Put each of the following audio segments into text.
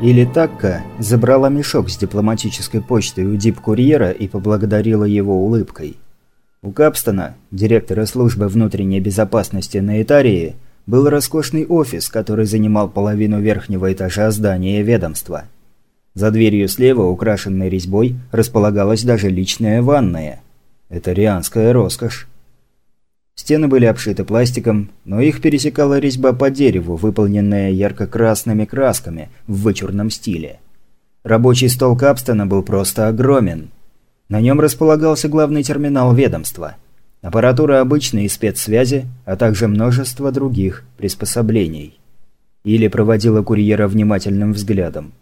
Или Такка забрала мешок с дипломатической почтой у дип-курьера и поблагодарила его улыбкой. У Капстона, директора службы внутренней безопасности на Итарии, был роскошный офис, который занимал половину верхнего этажа здания ведомства. За дверью слева, украшенной резьбой, располагалась даже личная ванная. Это рианская роскошь. Стены были обшиты пластиком, но их пересекала резьба по дереву, выполненная ярко-красными красками в вычурном стиле. Рабочий стол Капстона был просто огромен. На нем располагался главный терминал ведомства. Аппаратура обычной и спецсвязи, а также множество других приспособлений. Или проводила курьера внимательным взглядом.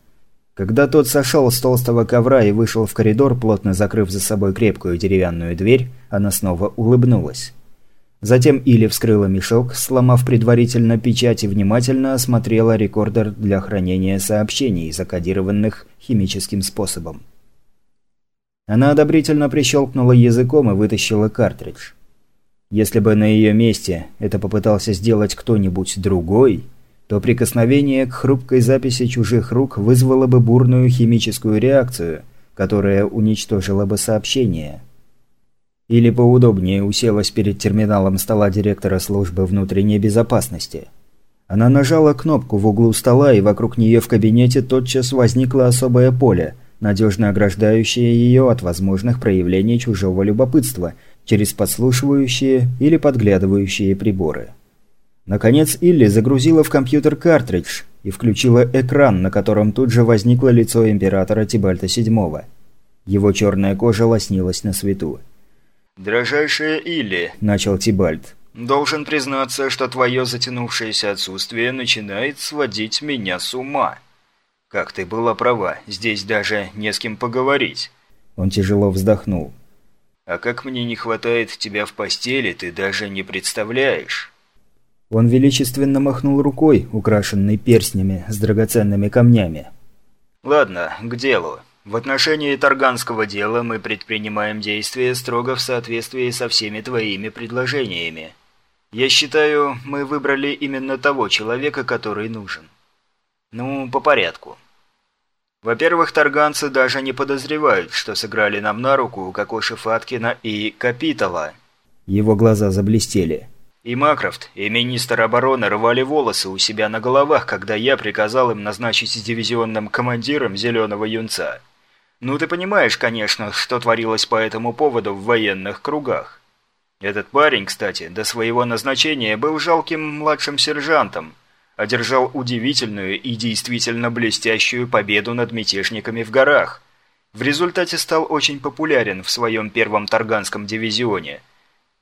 Когда тот сошел с толстого ковра и вышел в коридор, плотно закрыв за собой крепкую деревянную дверь, она снова улыбнулась. Затем Или вскрыла мешок, сломав предварительно печать и внимательно осмотрела рекордер для хранения сообщений, закодированных химическим способом. Она одобрительно прищелкнула языком и вытащила картридж. Если бы на ее месте это попытался сделать кто-нибудь другой, то прикосновение к хрупкой записи чужих рук вызвало бы бурную химическую реакцию, которая уничтожила бы сообщение – или поудобнее уселась перед терминалом стола директора службы внутренней безопасности. Она нажала кнопку в углу стола, и вокруг нее в кабинете тотчас возникло особое поле, надежно ограждающее ее от возможных проявлений чужого любопытства через подслушивающие или подглядывающие приборы. Наконец Илли загрузила в компьютер картридж и включила экран, на котором тут же возникло лицо императора Тибальта VII. Его черная кожа лоснилась на свету. «Дрожайшая Илли», – начал Тибальд, – «должен признаться, что твое затянувшееся отсутствие начинает сводить меня с ума. Как ты была права, здесь даже не с кем поговорить». Он тяжело вздохнул. «А как мне не хватает тебя в постели, ты даже не представляешь». Он величественно махнул рукой, украшенной перстнями с драгоценными камнями. «Ладно, к делу. В отношении Тарганского дела мы предпринимаем действия строго в соответствии со всеми твоими предложениями. Я считаю, мы выбрали именно того человека, который нужен. Ну, по порядку. Во-первых, тарганцы даже не подозревают, что сыграли нам на руку Кокоши Фаткина и Капитала. Его глаза заблестели. И Макрофт, и министр обороны рвали волосы у себя на головах, когда я приказал им назначить дивизионным командиром «Зеленого юнца». Ну ты понимаешь, конечно, что творилось по этому поводу в военных кругах. Этот парень, кстати, до своего назначения был жалким младшим сержантом, одержал удивительную и действительно блестящую победу над мятежниками в горах. В результате стал очень популярен в своем первом Тарганском дивизионе.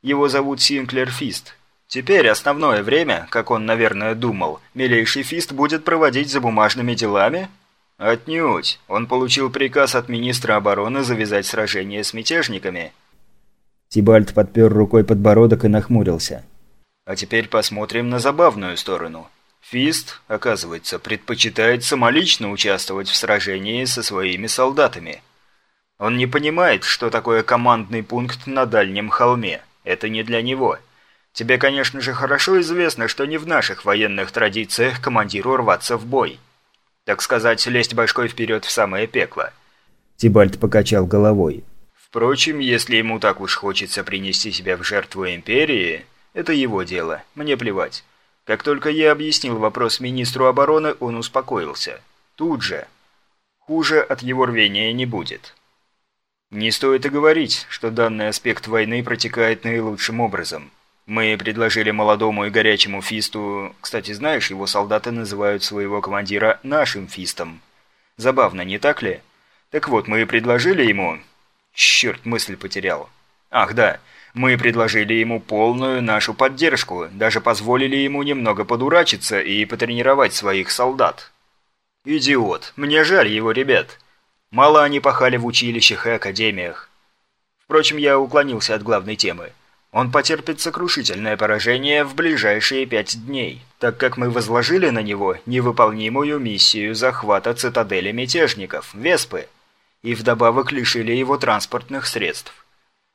Его зовут Синклер Фист. Теперь основное время, как он, наверное, думал, милейший Фист будет проводить за бумажными делами – «Отнюдь. Он получил приказ от министра обороны завязать сражение с мятежниками». Тибальт подпер рукой подбородок и нахмурился. «А теперь посмотрим на забавную сторону. Фист, оказывается, предпочитает самолично участвовать в сражении со своими солдатами. Он не понимает, что такое командный пункт на дальнем холме. Это не для него. Тебе, конечно же, хорошо известно, что не в наших военных традициях командиру рваться в бой». Так сказать, лезть башкой вперед в самое пекло. Тибальт покачал головой. Впрочем, если ему так уж хочется принести себя в жертву Империи, это его дело, мне плевать. Как только я объяснил вопрос министру обороны, он успокоился. Тут же. Хуже от его рвения не будет. Не стоит и говорить, что данный аспект войны протекает наилучшим образом. Мы предложили молодому и горячему Фисту... Кстати, знаешь, его солдаты называют своего командира нашим Фистом. Забавно, не так ли? Так вот, мы предложили ему... Черт, мысль потерял. Ах, да. Мы предложили ему полную нашу поддержку, даже позволили ему немного подурачиться и потренировать своих солдат. Идиот. Мне жаль его ребят. Мало они пахали в училищах и академиях. Впрочем, я уклонился от главной темы. Он потерпит сокрушительное поражение в ближайшие пять дней, так как мы возложили на него невыполнимую миссию захвата цитадели мятежников, Веспы, и вдобавок лишили его транспортных средств.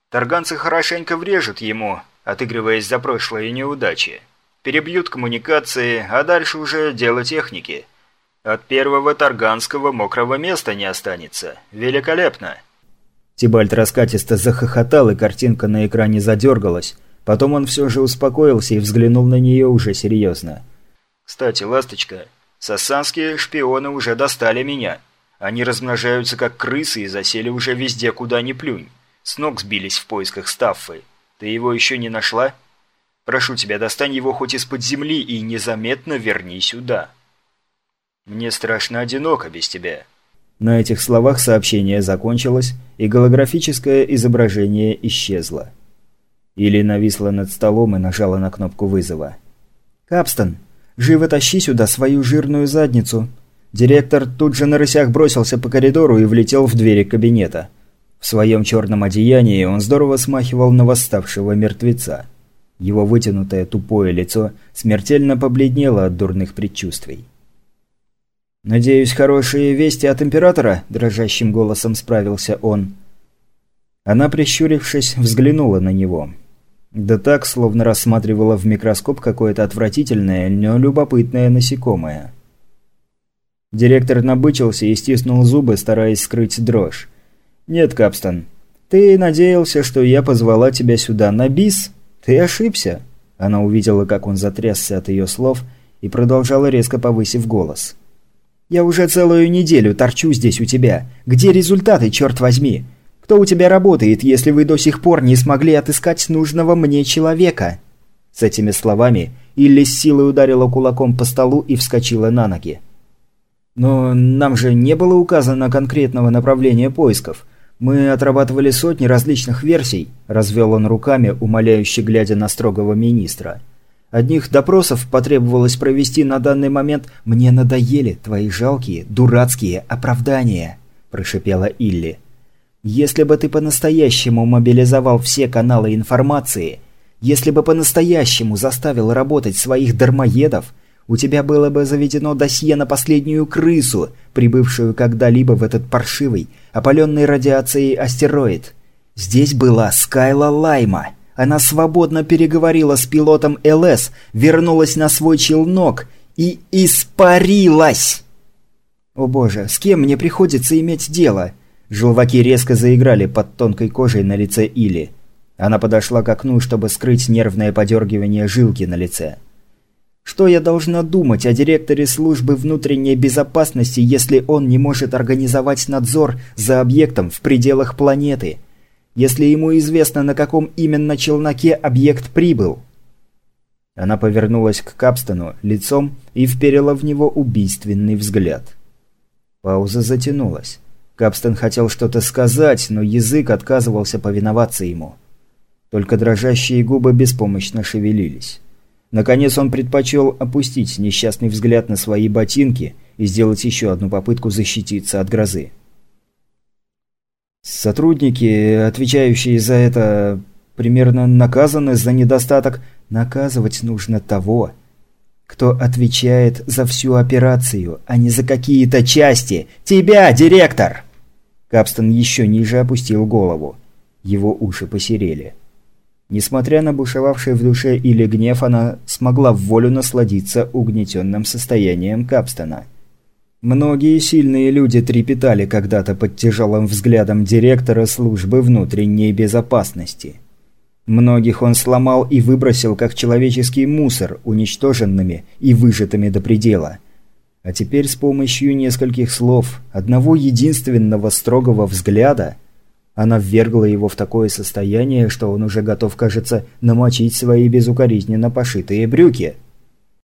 Тарганцы хорошенько врежут ему, отыгрываясь за прошлые неудачи. Перебьют коммуникации, а дальше уже дело техники. От первого Тарганского мокрого места не останется. Великолепно!» Тибальт раскатисто захохотал, и картинка на экране задергалась. Потом он все же успокоился и взглянул на нее уже серьезно. «Кстати, ласточка, сассанские шпионы уже достали меня. Они размножаются как крысы и засели уже везде, куда ни плюнь. С ног сбились в поисках Стаффы. Ты его еще не нашла? Прошу тебя, достань его хоть из-под земли и незаметно верни сюда». Мне страшно одиноко без тебя». На этих словах сообщение закончилось, и голографическое изображение исчезло. Или нависла над столом и нажала на кнопку вызова. «Капстон, живо тащи сюда свою жирную задницу!» Директор тут же на рысях бросился по коридору и влетел в двери кабинета. В своем черном одеянии он здорово смахивал на восставшего мертвеца. Его вытянутое тупое лицо смертельно побледнело от дурных предчувствий. «Надеюсь, хорошие вести от Императора?» – дрожащим голосом справился он. Она, прищурившись, взглянула на него. Да так, словно рассматривала в микроскоп какое-то отвратительное, но любопытное насекомое. Директор набычился и стиснул зубы, стараясь скрыть дрожь. «Нет, Капстон, ты надеялся, что я позвала тебя сюда на бис? Ты ошибся!» Она увидела, как он затрясся от ее слов и продолжала резко повысив голос. Я уже целую неделю торчу здесь у тебя. Где результаты, черт возьми? Кто у тебя работает, если вы до сих пор не смогли отыскать нужного мне человека?» С этими словами Илли с силой ударила кулаком по столу и вскочила на ноги. «Но нам же не было указано конкретного направления поисков. Мы отрабатывали сотни различных версий», – развел он руками, умоляюще глядя на строгого министра. Одних допросов потребовалось провести на данный момент. Мне надоели твои жалкие, дурацкие оправдания», – прошипела Илли. «Если бы ты по-настоящему мобилизовал все каналы информации, если бы по-настоящему заставил работать своих дармоедов, у тебя было бы заведено досье на последнюю крысу, прибывшую когда-либо в этот паршивый, опаленный радиацией астероид. Здесь была Скайла Лайма». Она свободно переговорила с пилотом ЛС, вернулась на свой челнок и испарилась. О боже, с кем мне приходится иметь дело? Желваки резко заиграли под тонкой кожей на лице Или. Она подошла к окну, чтобы скрыть нервное подергивание жилки на лице. Что я должна думать о директоре службы внутренней безопасности, если он не может организовать надзор за объектом в пределах планеты? Если ему известно, на каком именно челноке объект прибыл. Она повернулась к Капстону лицом и вперила в него убийственный взгляд. Пауза затянулась. Капстон хотел что-то сказать, но язык отказывался повиноваться ему. Только дрожащие губы беспомощно шевелились. Наконец он предпочел опустить несчастный взгляд на свои ботинки и сделать еще одну попытку защититься от грозы. Сотрудники, отвечающие за это, примерно наказаны за недостаток. Наказывать нужно того, кто отвечает за всю операцию, а не за какие-то части. Тебя, директор!» Капстон еще ниже опустил голову. Его уши посерели. Несмотря на бушевавший в душе или гнев, она смогла в волю насладиться угнетенным состоянием Капстона – Многие сильные люди трепетали когда-то под тяжелым взглядом директора службы внутренней безопасности. Многих он сломал и выбросил как человеческий мусор, уничтоженными и выжатыми до предела. А теперь с помощью нескольких слов, одного единственного строгого взгляда, она ввергла его в такое состояние, что он уже готов, кажется, намочить свои безукоризненно пошитые брюки –